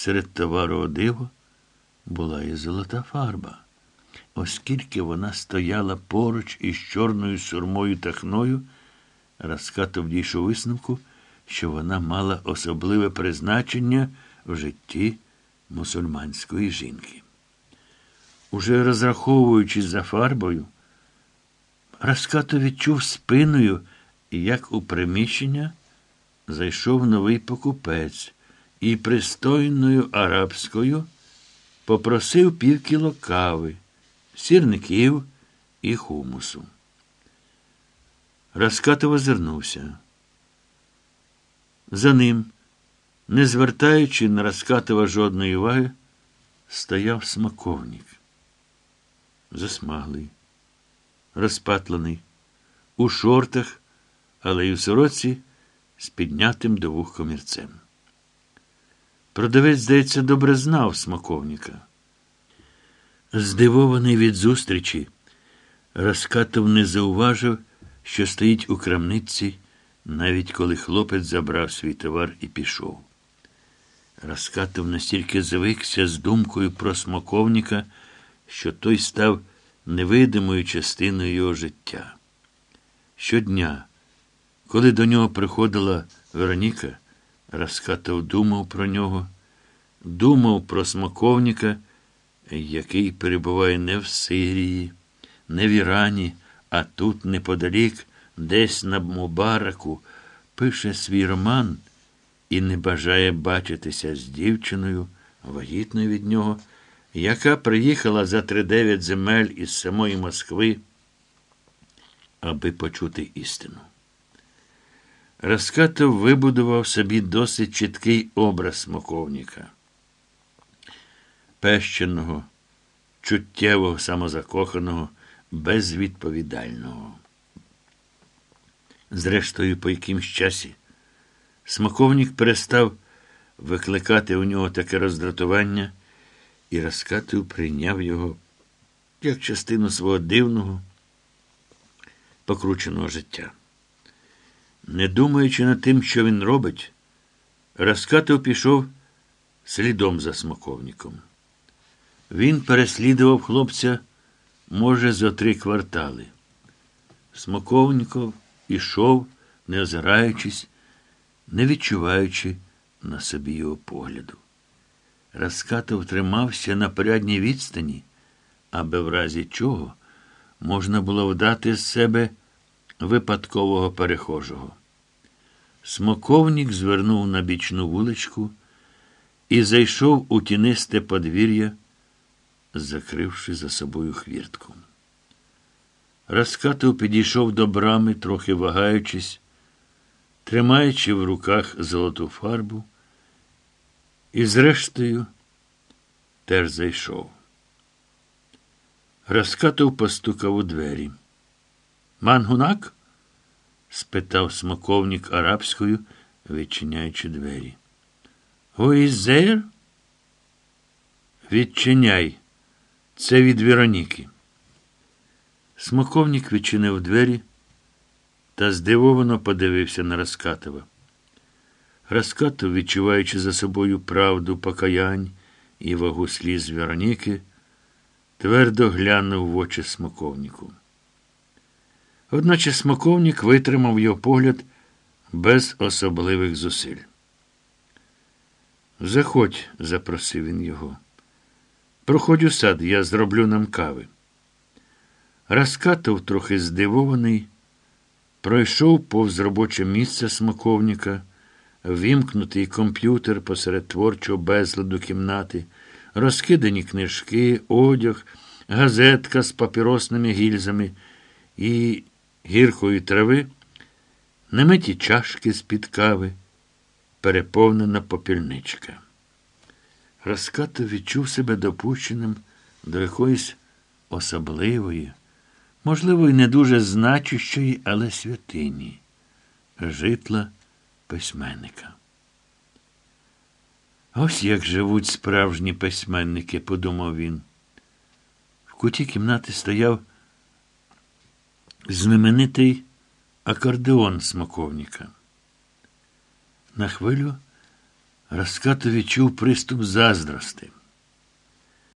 Серед товару одиво була і золота фарба. Оскільки вона стояла поруч із чорною сурмою та хною, Раскатов дійшов висновку, що вона мала особливе призначення в житті мусульманської жінки. Уже розраховуючись за фарбою, Раскато відчув спиною, як у приміщення зайшов новий покупець і пристойною арабською попросив пів кіло кави, сірників і хумусу. Раскатов озирнувся. За ним, не звертаючи на Раскатова жодної уваги, стояв смаковник. Засмаглий, розпатлений, у шортах, але й у сороці з піднятим до вух комірцем. Продавець, здається, добре знав смаковника. Здивований від зустрічі, Раскатов не зауважив, що стоїть у крамниці, навіть коли хлопець забрав свій товар і пішов. Раскатов настільки звикся з думкою про смаковника, що той став невидимою частиною його життя. Щодня, коли до нього приходила Вероніка, Раскатов думав про нього, думав про смаковника, який перебуває не в Сирії, не в Ірані, а тут, неподалік, десь на Мубараку, пише свій роман і не бажає бачитися з дівчиною, вагітною від нього, яка приїхала за тридев'ять земель із самої Москви, аби почути істину. Раскатов вибудував собі досить чіткий образ смоковника. Пещеного, чуттєвого, самозакоханого, безвідповідального. Зрештою, по якимсь часі, смаковник перестав викликати у нього таке роздратування, і Раскатов прийняв його як частину свого дивного, покрученого життя. Не думаючи над тим, що він робить, Раскатов пішов слідом за смаковником. Він переслідував хлопця, може, за три квартали. Смоковніков ішов, не озираючись, не відчуваючи на собі його погляду. Раскатов тримався на порядній відстані, аби в разі чого можна було вдати з себе випадкового перехожого. Смоковник звернув на бічну вуличку і зайшов у тінисте подвір'я, закривши за собою хвіртку. Раскатов підійшов до брами, трохи вагаючись, тримаючи в руках золоту фарбу, і, зрештою, теж зайшов. Раскатов постукав у двері. Мангунак? спитав смоковник арабською, відчиняючи двері. Гуізер? Відчиняй. Це від Вероніки. Смоковник відчинив двері та здивовано подивився на Раскатова. Раскатов, відчуваючи за собою правду покаянь і вагу сліз Вероніки, твердо глянув в очі смоковнику. Одначе смоковник витримав його погляд без особливих зусиль. Заходь, запросив він його. Проходь у сад, я зроблю нам кави. Раскатов, трохи здивований, пройшов повз робоче місце смоковника, вімкнутий комп'ютер посеред творчого безладу кімнати, розкидані книжки, одяг, газетка з папіросними гільзами і гіркої трави, немиті чашки з-під кави, переповнена попільничка. Раскатов відчув себе допущеним до якоїсь особливої, можливо, й не дуже значущої, але святині, житла письменника. Ось як живуть справжні письменники, подумав він. В куті кімнати стояв знаменитий акордеон смоковника. На хвилю Раскатов відчув приступ заздрости.